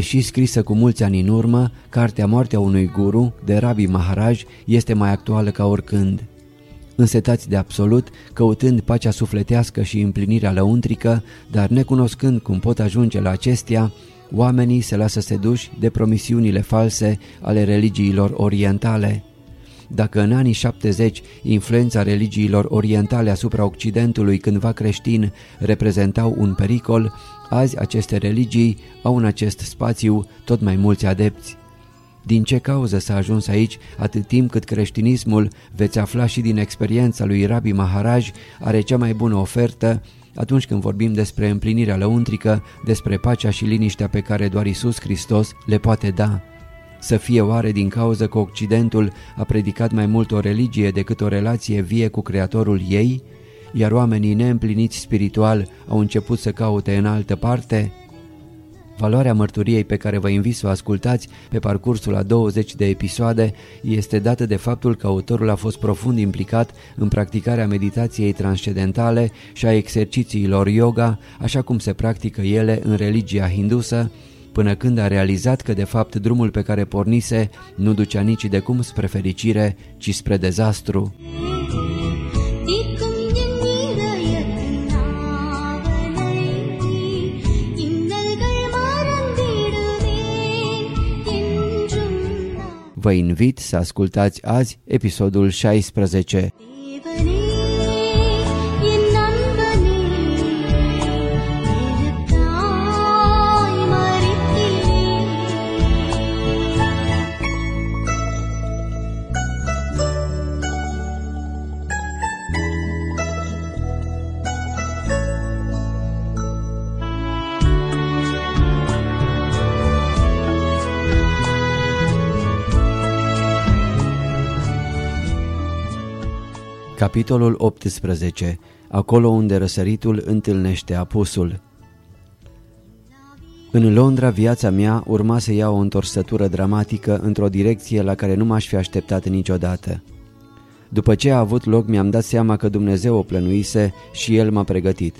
Deși scrisă cu mulți ani în urmă, cartea Moartea unui guru de Rabi Maharaj este mai actuală ca oricând. Însetați de absolut, căutând pacea sufletească și împlinirea lăuntrică, dar necunoscând cum pot ajunge la acestea, oamenii se lasă seduși de promisiunile false ale religiilor orientale. Dacă în anii 70 influența religiilor orientale asupra Occidentului cândva creștin reprezentau un pericol, azi aceste religii au în acest spațiu tot mai mulți adepți. Din ce cauză s-a ajuns aici atât timp cât creștinismul, veți afla și din experiența lui Rabbi Maharaj, are cea mai bună ofertă atunci când vorbim despre împlinirea lăuntrică, despre pacea și liniștea pe care doar Isus Hristos le poate da. Să fie oare din cauza că Occidentul a predicat mai mult o religie decât o relație vie cu Creatorul ei, iar oamenii neîmpliniți spiritual au început să caute în altă parte? Valoarea mărturiei pe care vă invit să o ascultați pe parcursul a 20 de episoade este dată de faptul că autorul a fost profund implicat în practicarea meditației transcendentale și a exercițiilor yoga, așa cum se practică ele în religia hindusă, până când a realizat că de fapt drumul pe care pornise nu ducea nici de cum spre fericire, ci spre dezastru. Vă invit să ascultați azi episodul 16. Capitolul 18. Acolo unde răsăritul întâlnește apusul. În Londra viața mea urma să ia o întorsătură dramatică într-o direcție la care nu m-aș fi așteptat niciodată. După ce a avut loc mi-am dat seama că Dumnezeu o plănuise și El m-a pregătit.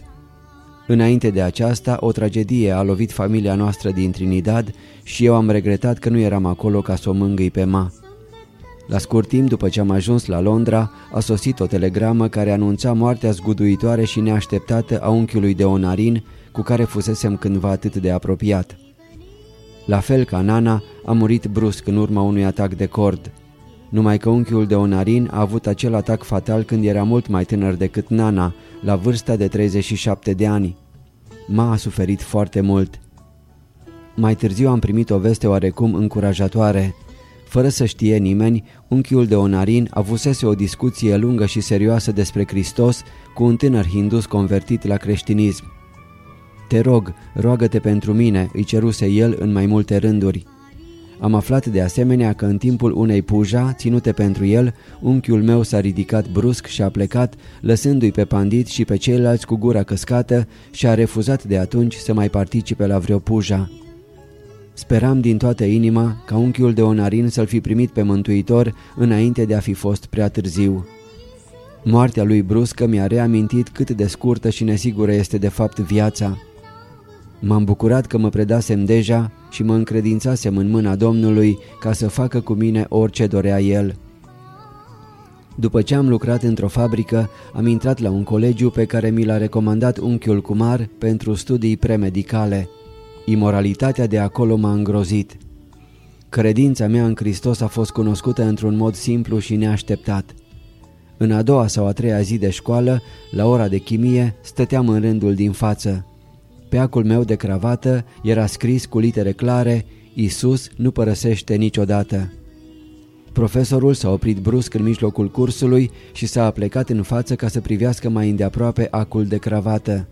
Înainte de aceasta, o tragedie a lovit familia noastră din Trinidad și eu am regretat că nu eram acolo ca să o mângâi pe ma. La scurt timp după ce am ajuns la Londra, a sosit o telegramă care anunța moartea zguduitoare și neașteptată a unchiului de Onarin, cu care fusesem cândva atât de apropiat. La fel ca Nana, a murit brusc în urma unui atac de cord. Numai că unchiul de Onarin a avut acel atac fatal când era mult mai tânăr decât Nana, la vârsta de 37 de ani. Ma a suferit foarte mult. Mai târziu am primit o veste oarecum încurajatoare – fără să știe nimeni, unchiul de Onarin avusese o discuție lungă și serioasă despre Hristos cu un tânăr hindus convertit la creștinism. Te rog, roagă-te pentru mine, îi ceruse el în mai multe rânduri. Am aflat de asemenea că în timpul unei puja, ținute pentru el, unchiul meu s-a ridicat brusc și a plecat, lăsându-i pe pandit și pe ceilalți cu gura căscată și a refuzat de atunci să mai participe la vreo puja. Speram din toată inima ca unchiul de Onarin să-l fi primit pe Mântuitor înainte de a fi fost prea târziu. Moartea lui bruscă mi-a reamintit cât de scurtă și nesigură este de fapt viața. M-am bucurat că mă predasem deja și mă încredințasem în mâna Domnului ca să facă cu mine orice dorea El. După ce am lucrat într-o fabrică, am intrat la un colegiu pe care mi l-a recomandat unchiul Cumar pentru studii premedicale. Imoralitatea de acolo m-a îngrozit. Credința mea în Hristos a fost cunoscută într-un mod simplu și neașteptat. În a doua sau a treia zi de școală, la ora de chimie, stăteam în rândul din față. Pe acul meu de cravată era scris cu litere clare Isus nu părăsește niciodată. Profesorul s-a oprit brusc în mijlocul cursului și s-a aplecat în față ca să privească mai îndeaproape acul de cravată.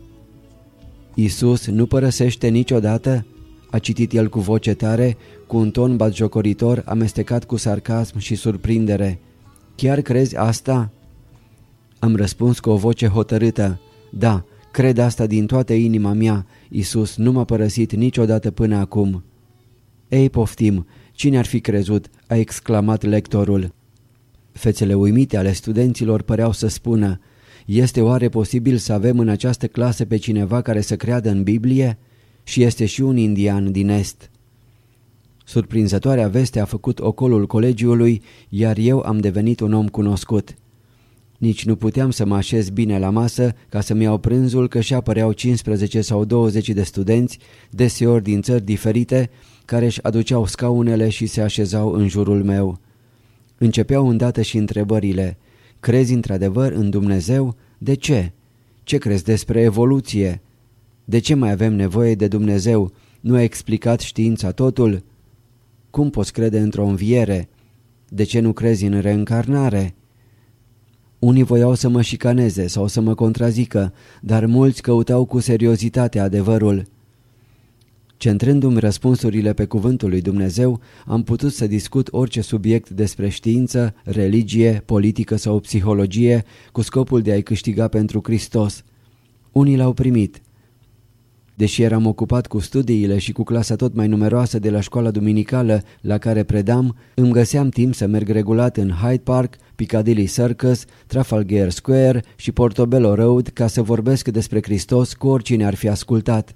Isus nu părăsește niciodată? A citit el cu voce tare, cu un ton batjocoritor amestecat cu sarcasm și surprindere. Chiar crezi asta? Am răspuns cu o voce hotărâtă. Da, cred asta din toată inima mea. Isus nu m-a părăsit niciodată până acum. Ei, poftim, cine ar fi crezut? a exclamat lectorul. Fețele uimite ale studenților păreau să spună este oare posibil să avem în această clasă pe cineva care să creadă în Biblie? Și este și un indian din Est. Surprinzătoarea veste a făcut ocolul colegiului, iar eu am devenit un om cunoscut. Nici nu puteam să mă așez bine la masă ca să-mi iau prânzul că și apăreau 15 sau 20 de studenți, deseori din țări diferite, care își aduceau scaunele și se așezau în jurul meu. Începeau îndată și întrebările. Crezi într-adevăr în Dumnezeu? De ce? Ce crezi despre evoluție? De ce mai avem nevoie de Dumnezeu? Nu a explicat știința totul? Cum poți crede într-o înviere? De ce nu crezi în reîncarnare? Unii voiau să mă șicaneze sau să mă contrazică, dar mulți căutau cu seriozitate adevărul. Centrându-mi răspunsurile pe cuvântul lui Dumnezeu, am putut să discut orice subiect despre știință, religie, politică sau psihologie cu scopul de a-i câștiga pentru Hristos. Unii l-au primit. Deși eram ocupat cu studiile și cu clasa tot mai numeroasă de la școala duminicală la care predam, îmi găseam timp să merg regulat în Hyde Park, Piccadilly Circus, Trafalgar Square și Portobello Road ca să vorbesc despre Hristos cu oricine ar fi ascultat.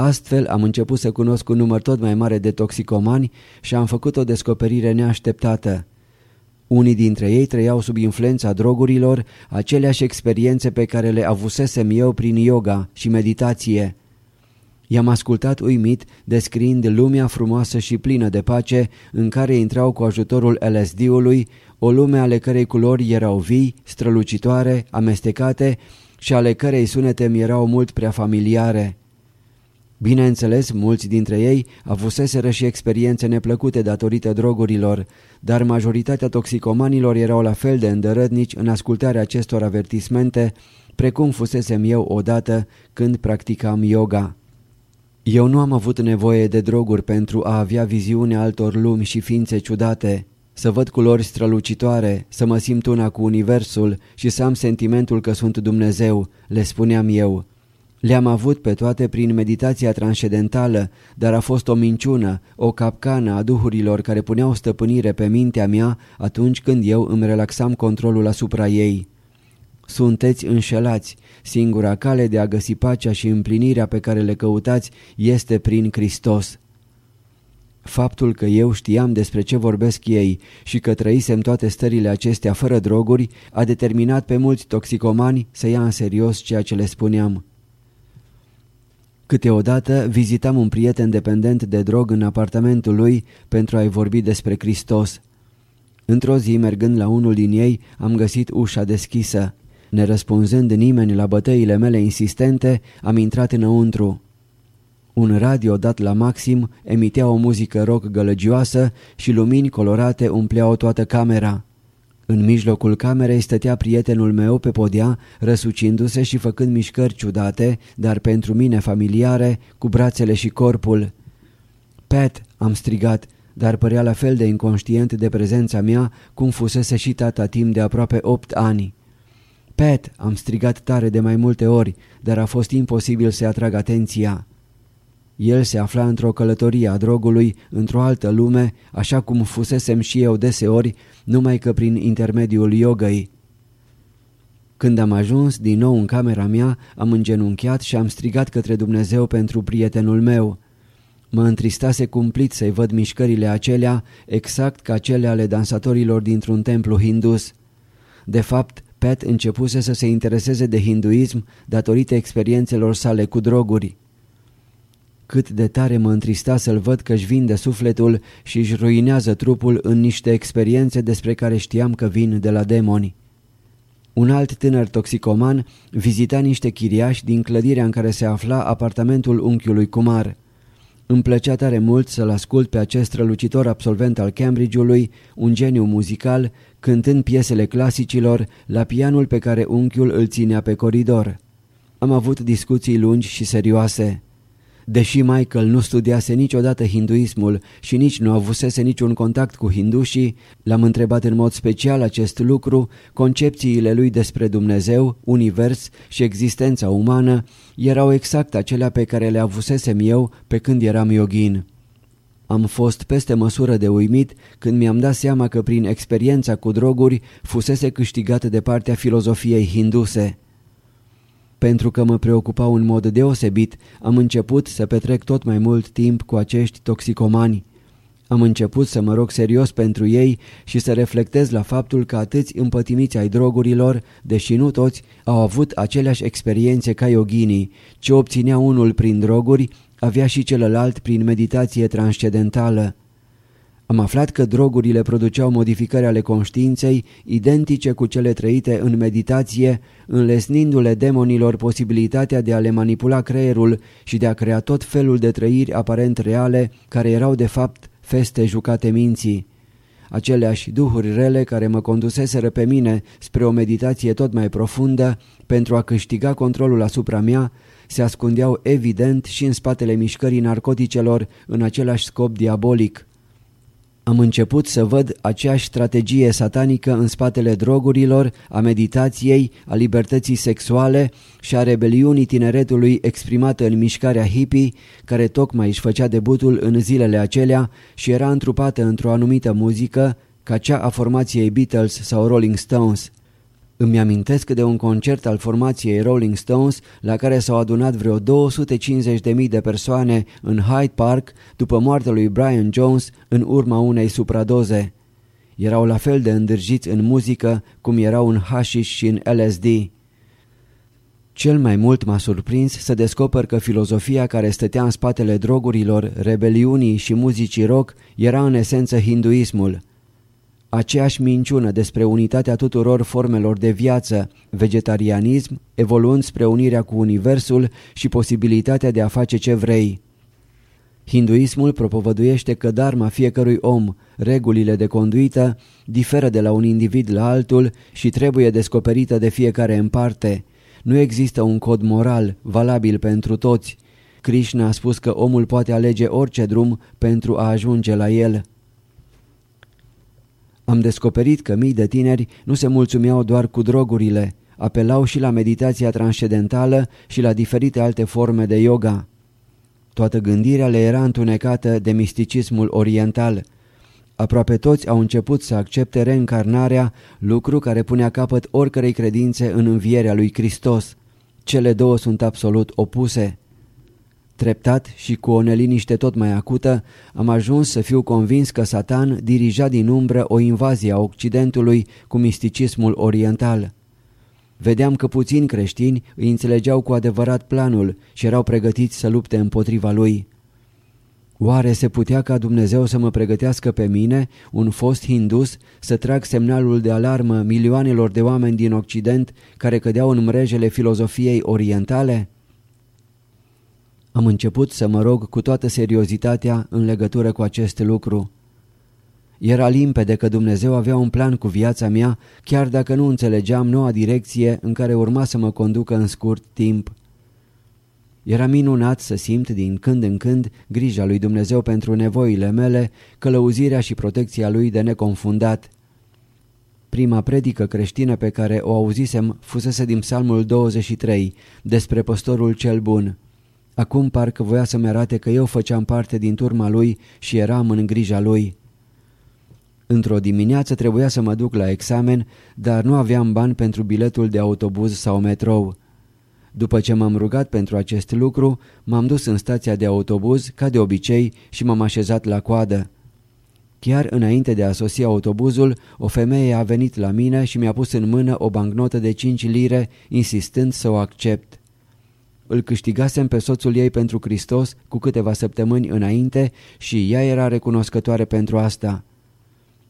Astfel am început să cunosc un număr tot mai mare de toxicomani și am făcut o descoperire neașteptată. Unii dintre ei trăiau sub influența drogurilor aceleași experiențe pe care le avusesem eu prin yoga și meditație. I-am ascultat uimit descriind lumea frumoasă și plină de pace în care intrau cu ajutorul LSD-ului, o lume ale cărei culori erau vii, strălucitoare, amestecate și ale cărei sunete mi erau mult prea familiare. Bineînțeles, mulți dintre ei avuseseră și experiențe neplăcute datorită drogurilor, dar majoritatea toxicomanilor erau la fel de îndărătnici în ascultarea acestor avertismente, precum fusesem eu odată când practicam yoga. Eu nu am avut nevoie de droguri pentru a avea viziunea altor lumi și ființe ciudate, să văd culori strălucitoare, să mă simt una cu universul și să am sentimentul că sunt Dumnezeu, le spuneam eu. Le-am avut pe toate prin meditația transcendentală, dar a fost o minciună, o capcană a duhurilor care puneau stăpânire pe mintea mea atunci când eu îmi relaxam controlul asupra ei. Sunteți înșelați, singura cale de a găsi pacea și împlinirea pe care le căutați este prin Hristos. Faptul că eu știam despre ce vorbesc ei și că trăisem toate stările acestea fără droguri a determinat pe mulți toxicomani să ia în serios ceea ce le spuneam. Câteodată vizitam un prieten dependent de drog în apartamentul lui pentru a-i vorbi despre Hristos. Într-o zi, mergând la unul din ei, am găsit ușa deschisă. Nerăspunzând nimeni la bătăile mele insistente, am intrat înăuntru. Un radio dat la maxim emitea o muzică rock gălăgioasă și lumini colorate umpleau toată camera. În mijlocul camerei stătea prietenul meu pe podea, răsucindu-se și făcând mișcări ciudate, dar pentru mine familiare, cu brațele și corpul. Pat, am strigat, dar părea la fel de inconștient de prezența mea cum fusese și tata timp de aproape opt ani. Pat, am strigat tare de mai multe ori, dar a fost imposibil să atrag atenția. El se afla într-o călătorie a drogului, într-o altă lume, așa cum fusesem și eu deseori, numai că prin intermediul yogăi. Când am ajuns din nou în camera mea, am îngenunchiat și am strigat către Dumnezeu pentru prietenul meu. Mă întristase cumplit să-i văd mișcările acelea, exact ca cele ale dansatorilor dintr-un templu hindus. De fapt, Pat începuse să se intereseze de hinduism datorită experiențelor sale cu droguri. Cât de tare mă întrista să-l văd că își vinde sufletul și își ruinează trupul în niște experiențe despre care știam că vin de la demoni. Un alt tânăr toxicoman vizita niște chiriași din clădirea în care se afla apartamentul unchiului Kumar. Îmi plăcea tare mult să-l ascult pe acest strălucitor absolvent al Cambridge-ului, un geniu muzical, cântând piesele clasicilor la pianul pe care unchiul îl ținea pe coridor. Am avut discuții lungi și serioase. Deși Michael nu studiase niciodată hinduismul și nici nu avusese niciun contact cu hindușii, l-am întrebat în mod special acest lucru, concepțiile lui despre Dumnezeu, univers și existența umană erau exact acelea pe care le avusesem eu pe când eram yogin. Am fost peste măsură de uimit când mi-am dat seama că prin experiența cu droguri fusese câștigat de partea filozofiei hinduse. Pentru că mă preocupau în mod deosebit, am început să petrec tot mai mult timp cu acești toxicomani. Am început să mă rog serios pentru ei și să reflectez la faptul că atâți împătimiți ai drogurilor, deși nu toți, au avut aceleași experiențe ca yoginii, ce obținea unul prin droguri, avea și celălalt prin meditație transcendentală. Am aflat că drogurile produceau modificări ale conștiinței identice cu cele trăite în meditație, înlesnindu-le demonilor posibilitatea de a le manipula creierul și de a crea tot felul de trăiri aparent reale, care erau de fapt feste jucate minții. Aceleași duhuri rele care mă conduseseră pe mine spre o meditație tot mai profundă pentru a câștiga controlul asupra mea, se ascundeau evident și în spatele mișcării narcoticelor în același scop diabolic. Am început să văd aceeași strategie satanică în spatele drogurilor, a meditației, a libertății sexuale și a rebeliunii tineretului exprimată în mișcarea hippie, care tocmai își făcea debutul în zilele acelea și era întrupată într-o anumită muzică, ca cea a formației Beatles sau Rolling Stones. Îmi amintesc de un concert al formației Rolling Stones la care s-au adunat vreo 250.000 de persoane în Hyde Park după moartea lui Brian Jones în urma unei supradoze. Erau la fel de îndârjiți în muzică cum erau în hashish și în LSD. Cel mai mult m-a surprins să descoper că filozofia care stătea în spatele drogurilor, rebeliunii și muzicii rock era în esență hinduismul – aceeași minciună despre unitatea tuturor formelor de viață, vegetarianism, evoluând spre unirea cu Universul și posibilitatea de a face ce vrei. Hinduismul propovăduiește că dharma fiecărui om, regulile de conduită, diferă de la un individ la altul și trebuie descoperită de fiecare în parte. Nu există un cod moral valabil pentru toți. Krishna a spus că omul poate alege orice drum pentru a ajunge la el. Am descoperit că mii de tineri nu se mulțumeau doar cu drogurile, apelau și la meditația transcendentală și la diferite alte forme de yoga. Toată gândirea le era întunecată de misticismul oriental. Aproape toți au început să accepte reîncarnarea, lucru care punea capăt oricărei credințe în învierea lui Hristos. Cele două sunt absolut opuse. Treptat și cu o neliniște tot mai acută, am ajuns să fiu convins că Satan dirija din umbră o invazie a Occidentului cu misticismul oriental. Vedeam că puțini creștini îi înțelegeau cu adevărat planul și erau pregătiți să lupte împotriva lui. Oare se putea ca Dumnezeu să mă pregătească pe mine, un fost hindus, să trag semnalul de alarmă milioanelor de oameni din Occident care cădeau în mrejele filozofiei orientale? Am început să mă rog cu toată seriozitatea în legătură cu acest lucru. Era limpede că Dumnezeu avea un plan cu viața mea, chiar dacă nu înțelegeam noua direcție în care urma să mă conducă în scurt timp. Era minunat să simt din când în când grija lui Dumnezeu pentru nevoile mele, călăuzirea și protecția lui de neconfundat. Prima predică creștină pe care o auzisem fusese din psalmul 23, despre păstorul cel bun. Acum parcă voia să-mi arate că eu făceam parte din turma lui și eram în grija lui. Într-o dimineață trebuia să mă duc la examen, dar nu aveam bani pentru biletul de autobuz sau metrou. După ce m-am rugat pentru acest lucru, m-am dus în stația de autobuz, ca de obicei, și m-am așezat la coadă. Chiar înainte de a sosi autobuzul, o femeie a venit la mine și mi-a pus în mână o bancnotă de 5 lire, insistând să o accept. Îl câștigasem pe soțul ei pentru Hristos cu câteva săptămâni înainte și ea era recunoscătoare pentru asta.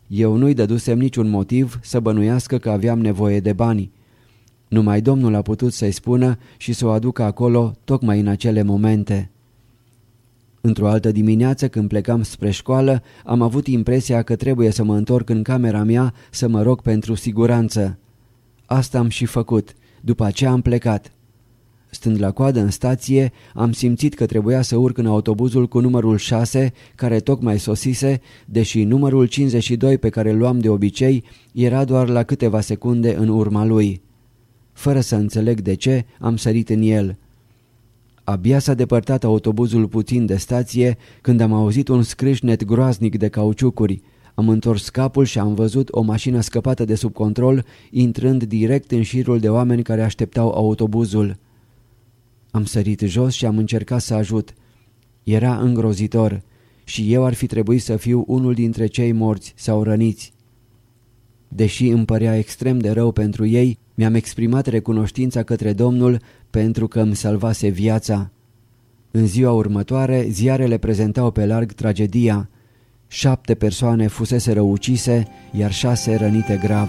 Eu nu-i dădusem niciun motiv să bănuiască că aveam nevoie de bani. Numai Domnul a putut să-i spună și să o aducă acolo tocmai în acele momente. Într-o altă dimineață, când plecam spre școală, am avut impresia că trebuie să mă întorc în camera mea să mă rog pentru siguranță. Asta am și făcut. După aceea am plecat. Stând la coadă în stație, am simțit că trebuia să urc în autobuzul cu numărul 6, care tocmai sosise, deși numărul 52 pe care îl luam de obicei era doar la câteva secunde în urma lui. Fără să înțeleg de ce, am sărit în el. Abia s-a depărtat autobuzul puțin de stație când am auzit un scrâșnet groaznic de cauciucuri. Am întors capul și am văzut o mașină scăpată de sub control, intrând direct în șirul de oameni care așteptau autobuzul. Am sărit jos și am încercat să ajut. Era îngrozitor și eu ar fi trebuit să fiu unul dintre cei morți sau răniți. Deși îmi părea extrem de rău pentru ei, mi-am exprimat recunoștința către Domnul pentru că îmi salvase viața. În ziua următoare, ziarele prezentau pe larg tragedia. Șapte persoane fusese răucise, iar șase rănite grav.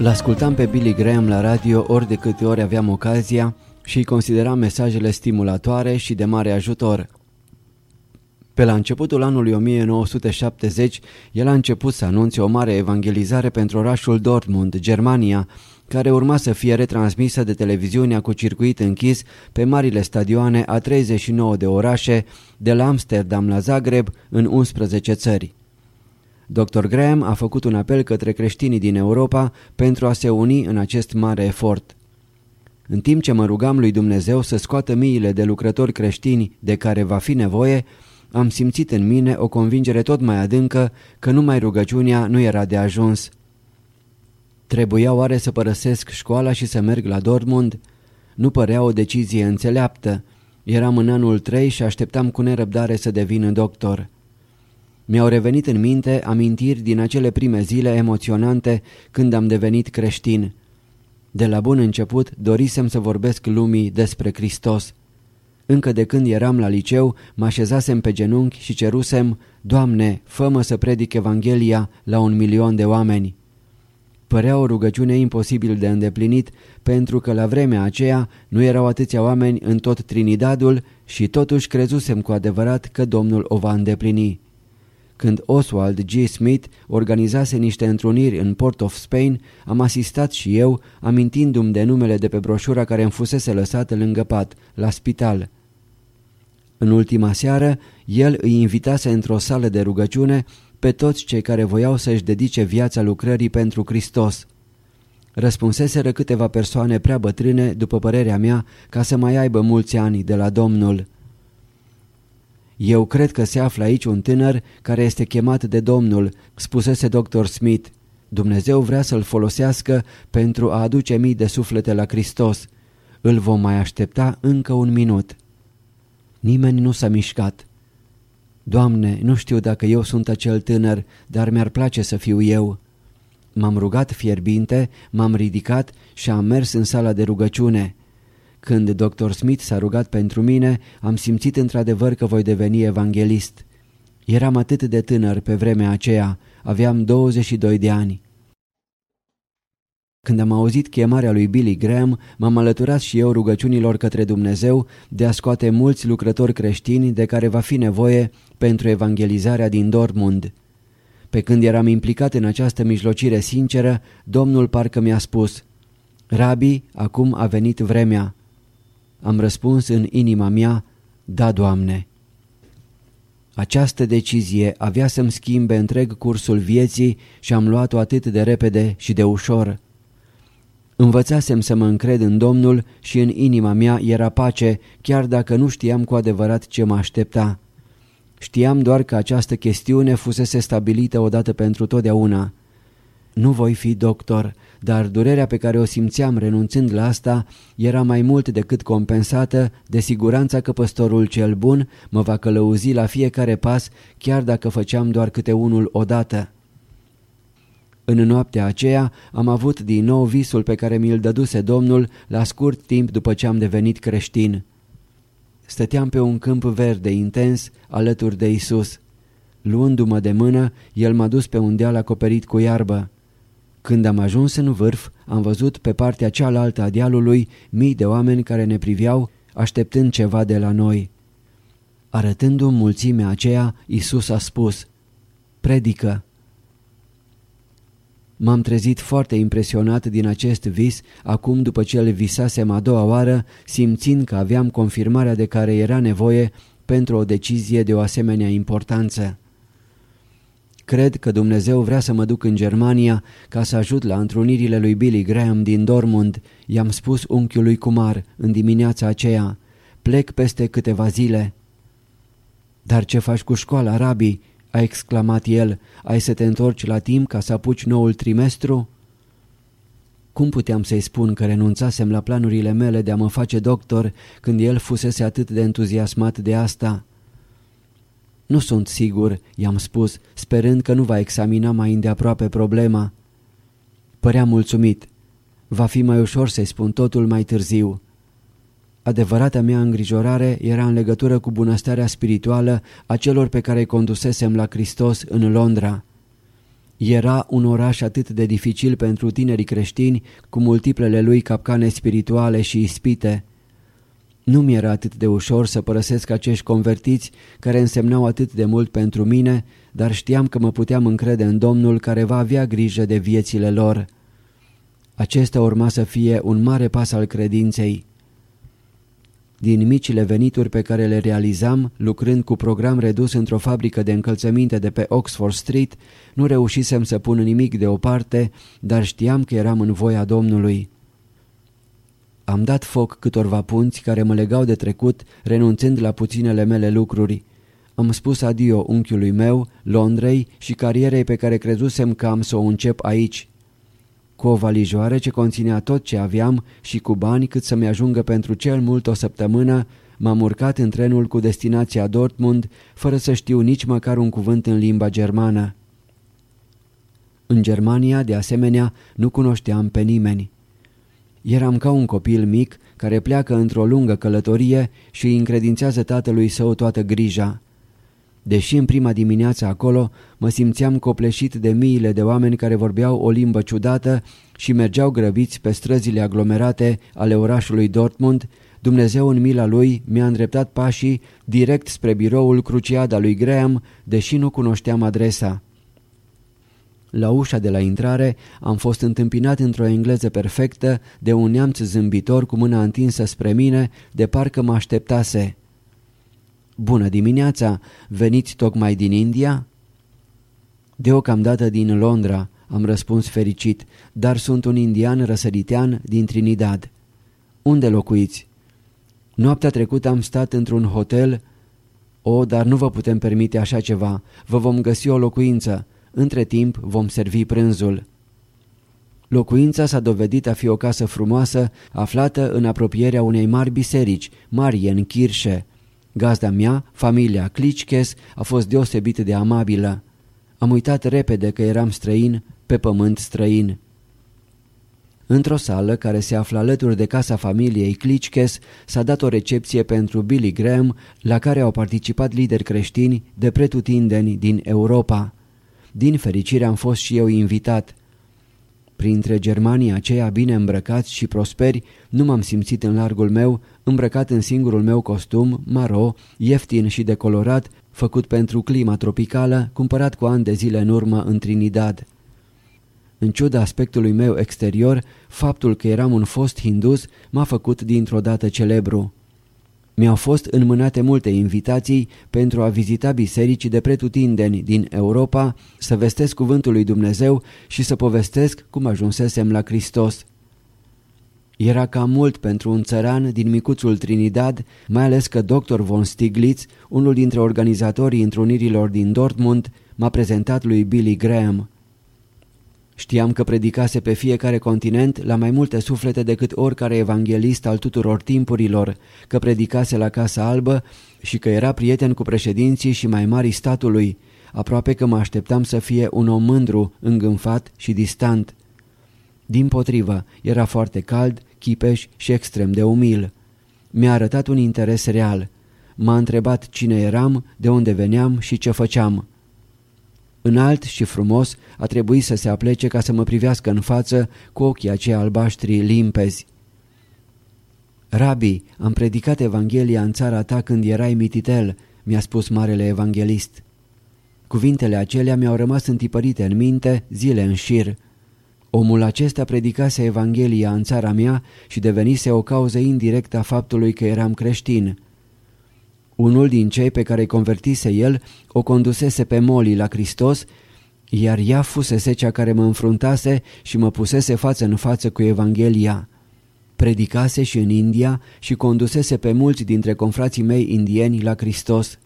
L-ascultam pe Billy Graham la radio ori de câte ori aveam ocazia și îi consideram mesajele stimulatoare și de mare ajutor. Pe la începutul anului 1970, el a început să anunțe o mare evangelizare pentru orașul Dortmund, Germania, care urma să fie retransmisă de televiziunea cu circuit închis pe marile stadioane a 39 de orașe, de la Amsterdam la Zagreb, în 11 țări. Dr. Graham a făcut un apel către creștinii din Europa pentru a se uni în acest mare efort. În timp ce mă rugam lui Dumnezeu să scoată miile de lucrători creștini de care va fi nevoie, am simțit în mine o convingere tot mai adâncă că numai rugăciunea nu era de ajuns. Trebuia oare să părăsesc școala și să merg la Dortmund? Nu părea o decizie înțeleaptă. Eram în anul 3 și așteptam cu nerăbdare să devin doctor. Mi-au revenit în minte amintiri din acele prime zile emoționante când am devenit creștin. De la bun început dorisem să vorbesc lumii despre Hristos. Încă de când eram la liceu, mă așezasem pe genunchi și cerusem, Doamne, fă să predic Evanghelia la un milion de oameni. Părea o rugăciune imposibil de îndeplinit, pentru că la vremea aceea nu erau atâția oameni în tot Trinidadul și totuși crezusem cu adevărat că Domnul o va îndeplini. Când Oswald G. Smith organizase niște întruniri în Port of Spain, am asistat și eu, amintindu-mi de numele de pe broșura care îmi fusese lăsată lângă pat, la spital. În ultima seară, el îi invitase într-o sală de rugăciune pe toți cei care voiau să-și dedice viața lucrării pentru Hristos. Răspunseseră câteva persoane prea bătrâne, după părerea mea, ca să mai aibă mulți ani de la Domnul. Eu cred că se află aici un tânăr care este chemat de Domnul, spusese dr. Smith. Dumnezeu vrea să-l folosească pentru a aduce mii de suflete la Hristos. Îl vom mai aștepta încă un minut. Nimeni nu s-a mișcat. Doamne, nu știu dacă eu sunt acel tânăr, dar mi-ar place să fiu eu. M-am rugat fierbinte, m-am ridicat și am mers în sala de rugăciune. Când dr. Smith s-a rugat pentru mine, am simțit într-adevăr că voi deveni evanghelist. Eram atât de tânăr pe vremea aceea, aveam 22 de ani. Când am auzit chemarea lui Billy Graham, m-am alăturat și eu rugăciunilor către Dumnezeu de a scoate mulți lucrători creștini de care va fi nevoie pentru evangelizarea din Dortmund. Pe când eram implicat în această mijlocire sinceră, Domnul parcă mi-a spus, Rabi, acum a venit vremea. Am răspuns în inima mea, da, Doamne. Această decizie avea să-mi schimbe întreg cursul vieții și am luat-o atât de repede și de ușor. Învățasem să mă încred în Domnul și în inima mea era pace, chiar dacă nu știam cu adevărat ce mă aștepta. Știam doar că această chestiune fusese stabilită odată pentru totdeauna. Nu voi fi doctor, dar durerea pe care o simțeam renunțând la asta era mai mult decât compensată de siguranța că păstorul cel bun mă va călăuzi la fiecare pas, chiar dacă făceam doar câte unul odată. În noaptea aceea am avut din nou visul pe care mi-l dăduse Domnul la scurt timp după ce am devenit creștin. Stăteam pe un câmp verde intens alături de Isus. Luându-mă de mână, el m-a dus pe un deal acoperit cu iarbă. Când am ajuns în vârf, am văzut pe partea cealaltă a dealului mii de oameni care ne priveau, așteptând ceva de la noi. Arătându-mi mulțimea aceea, Isus a spus, Predică! M-am trezit foarte impresionat din acest vis, acum după ce îl visasem a doua oară, simțind că aveam confirmarea de care era nevoie pentru o decizie de o asemenea importanță. Cred că Dumnezeu vrea să mă duc în Germania ca să ajut la întrunirile lui Billy Graham din Dortmund, i-am spus unchiului Kumar în dimineața aceea. Plec peste câteva zile. Dar ce faci cu școala, Rabi?" a exclamat el. Ai să te întorci la timp ca să apuci noul trimestru?" Cum puteam să-i spun că renunțasem la planurile mele de a mă face doctor când el fusese atât de entuziasmat de asta?" Nu sunt sigur," i-am spus, sperând că nu va examina mai îndeaproape problema. Părea mulțumit. Va fi mai ușor să-i spun totul mai târziu. Adevărata mea îngrijorare era în legătură cu bunăstarea spirituală a celor pe care îi condusesem la Hristos în Londra. Era un oraș atât de dificil pentru tinerii creștini, cu multiplele lui capcane spirituale și ispite. Nu mi era atât de ușor să părăsesc acești convertiți care însemnau atât de mult pentru mine, dar știam că mă puteam încrede în Domnul care va avea grijă de viețile lor. Acesta urma să fie un mare pas al credinței. Din micile venituri pe care le realizam, lucrând cu program redus într-o fabrică de încălțăminte de pe Oxford Street, nu reușisem să pun nimic deoparte, dar știam că eram în voia Domnului. Am dat foc câtorva punți care mă legau de trecut, renunțând la puținele mele lucruri. Am spus adio unchiului meu, Londrei și carierei pe care crezusem că am să o încep aici. Cu o valijoare ce conținea tot ce aveam și cu bani cât să-mi ajungă pentru cel mult o săptămână, m-am urcat în trenul cu destinația Dortmund, fără să știu nici măcar un cuvânt în limba germană. În Germania, de asemenea, nu cunoșteam pe nimeni. Eram ca un copil mic care pleacă într-o lungă călătorie și îi încredințează tatălui său toată grija. Deși în prima dimineață acolo mă simțeam copleșit de miile de oameni care vorbeau o limbă ciudată și mergeau grăbiți pe străzile aglomerate ale orașului Dortmund, Dumnezeu în mila lui mi-a îndreptat pașii direct spre biroul cruciada lui Graham, deși nu cunoșteam adresa. La ușa de la intrare am fost întâmpinat într-o engleză perfectă de un neamț zâmbitor cu mâna întinsă spre mine, de parcă mă așteptase. Bună dimineața! Veniți tocmai din India?" Deocamdată din Londra," am răspuns fericit, dar sunt un indian răsăritean din Trinidad." Unde locuiți?" Noaptea trecută am stat într-un hotel." O, dar nu vă putem permite așa ceva. Vă vom găsi o locuință. Între timp vom servi prânzul." Locuința s-a dovedit a fi o casă frumoasă, aflată în apropierea unei mari biserici, Kirche. Gazda mea, familia Clichkes, a fost deosebit de amabilă. Am uitat repede că eram străin, pe pământ străin. Într-o sală care se află alături de casa familiei Clichkes s-a dat o recepție pentru Billy Graham, la care au participat lideri creștini de pretutindeni din Europa. Din fericire am fost și eu invitat. Printre germanii aceia bine îmbrăcați și prosperi, nu m-am simțit în largul meu, îmbrăcat în singurul meu costum, maro, ieftin și decolorat, făcut pentru clima tropicală, cumpărat cu ani de zile în urmă în Trinidad. În ciuda aspectului meu exterior, faptul că eram un fost hindus m-a făcut dintr-o dată celebru. Mi-au fost înmânate multe invitații pentru a vizita biserici de pretutindeni din Europa, să vestesc cuvântul lui Dumnezeu și să povestesc cum ajunsesem la Hristos. Era cam mult pentru un țăran din micuțul Trinidad, mai ales că dr. von Stiglitz, unul dintre organizatorii întrunirilor din Dortmund, m-a prezentat lui Billy Graham. Știam că predicase pe fiecare continent la mai multe suflete decât oricare evanghelist al tuturor timpurilor, că predicase la Casa Albă și că era prieten cu președinții și mai mari statului, aproape că mă așteptam să fie un om mândru, îngânfat și distant. Din potrivă, era foarte cald, chipeș și extrem de umil. Mi-a arătat un interes real. M-a întrebat cine eram, de unde veneam și ce făceam. Înalt și frumos a trebuit să se aplece ca să mă privească în față cu ochii aceia albaștri limpezi. Rabi, am predicat Evanghelia în țara ta când erai mititel, mi-a spus marele evanghelist. Cuvintele acelea mi-au rămas întipărite în minte zile în șir. Omul acesta predicase Evanghelia în țara mea și devenise o cauză indirectă a faptului că eram creștin. Unul din cei pe care îi convertise el o condusese pe Moli la Hristos, Iar ea fusese cea care mă înfruntase și mă pusese față în față cu Evanghelia. Predicase și în India și condusese pe mulți dintre confrații mei indieni la Hristos.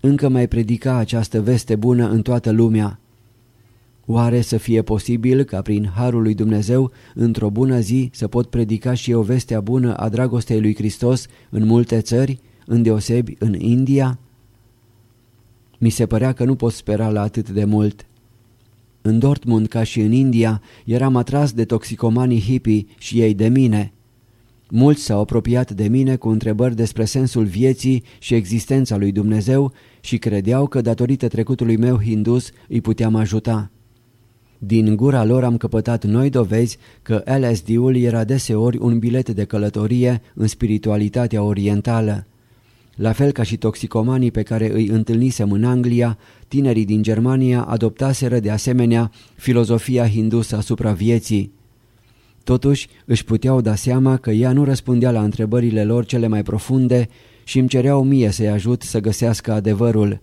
Încă mai predica această veste bună în toată lumea. Oare să fie posibil ca prin Harul lui Dumnezeu într-o bună zi să pot predica și eu vestea bună a dragostei lui Hristos în multe țări, îndeosebi în India? Mi se părea că nu pot spera la atât de mult. În Dortmund, ca și în India, eram atras de toxicomanii hippie și ei de mine. Mulți s-au apropiat de mine cu întrebări despre sensul vieții și existența lui Dumnezeu și credeau că datorită trecutului meu hindus îi puteam ajuta. Din gura lor am căpătat noi dovezi că LSD-ul era deseori un bilet de călătorie în spiritualitatea orientală. La fel ca și toxicomanii pe care îi întâlnisem în Anglia, tinerii din Germania adoptaseră de asemenea filozofia hindusă asupra vieții. Totuși își puteau da seama că ea nu răspundea la întrebările lor cele mai profunde și îmi cereau mie să-i ajut să găsească adevărul.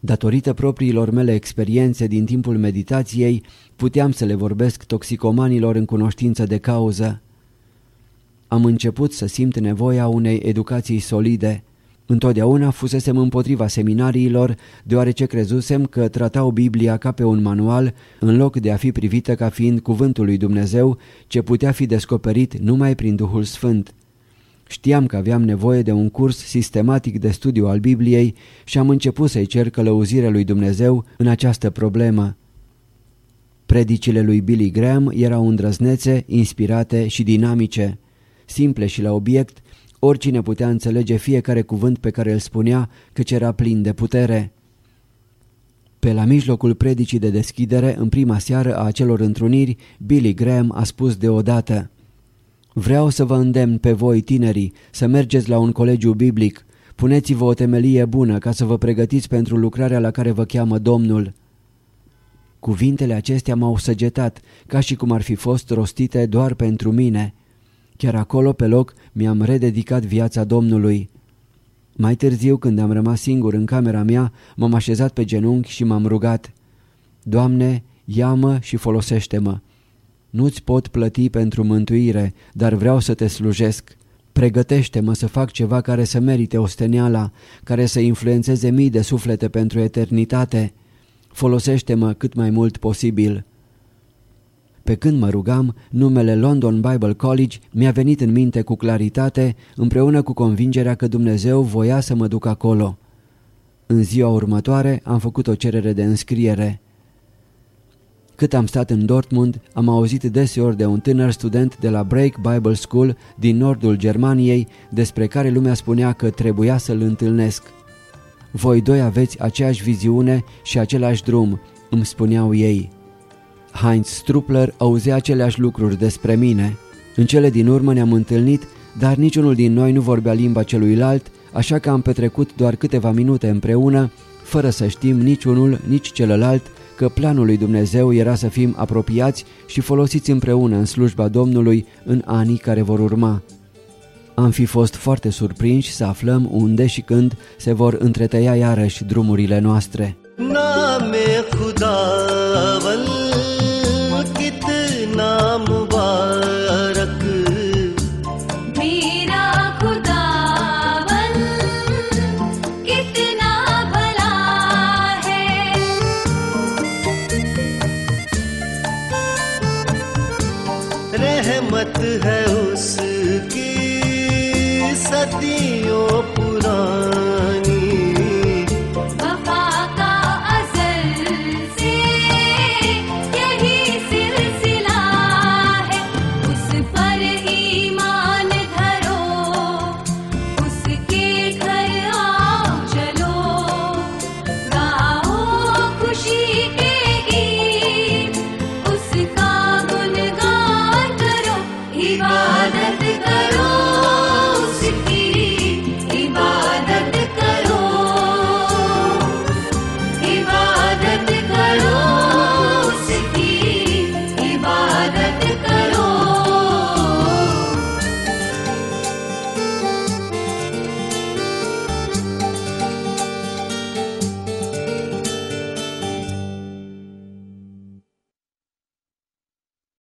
Datorită propriilor mele experiențe din timpul meditației, puteam să le vorbesc toxicomanilor în cunoștință de cauză. Am început să simt nevoia unei educații solide. Întotdeauna fusesem împotriva seminariilor, deoarece crezusem că tratau Biblia ca pe un manual, în loc de a fi privită ca fiind cuvântul lui Dumnezeu, ce putea fi descoperit numai prin Duhul Sfânt. Știam că aveam nevoie de un curs sistematic de studiu al Bibliei și am început să-i cer călăuzire lui Dumnezeu în această problemă. Predicile lui Billy Graham erau îndrăznețe, inspirate și dinamice. Simple și la obiect, oricine putea înțelege fiecare cuvânt pe care îl spunea, căci era plin de putere. Pe la mijlocul predicii de deschidere, în prima seară a acelor întruniri, Billy Graham a spus deodată Vreau să vă îndemn pe voi, tinerii, să mergeți la un colegiu biblic. Puneți-vă o temelie bună ca să vă pregătiți pentru lucrarea la care vă cheamă Domnul. Cuvintele acestea m-au săgetat, ca și cum ar fi fost rostite doar pentru mine. Chiar acolo, pe loc, mi-am rededicat viața Domnului. Mai târziu, când am rămas singur în camera mea, m-am așezat pe genunchi și m-am rugat. Doamne, ia-mă și folosește-mă. Nu-ți pot plăti pentru mântuire, dar vreau să te slujesc. Pregătește-mă să fac ceva care să merite osteneala, care să influențeze mii de suflete pentru eternitate. Folosește-mă cât mai mult posibil. Pe când mă rugam, numele London Bible College mi-a venit în minte cu claritate, împreună cu convingerea că Dumnezeu voia să mă duc acolo. În ziua următoare am făcut o cerere de înscriere. Cât am stat în Dortmund, am auzit deseori de un tânăr student de la Break Bible School din nordul Germaniei, despre care lumea spunea că trebuia să-l întâlnesc. Voi doi aveți aceeași viziune și același drum, îmi spuneau ei. Heinz Strupler auzea aceleași lucruri despre mine. În cele din urmă ne-am întâlnit, dar niciunul din noi nu vorbea limba celuilalt, așa că am petrecut doar câteva minute împreună, fără să știm niciunul, nici celălalt, că planul lui Dumnezeu era să fim apropiați și folosiți împreună în slujba Domnului în anii care vor urma. Am fi fost foarte surprinși să aflăm unde și când se vor întretăia iarăși drumurile noastre. Name Khuda, उसकी सदियों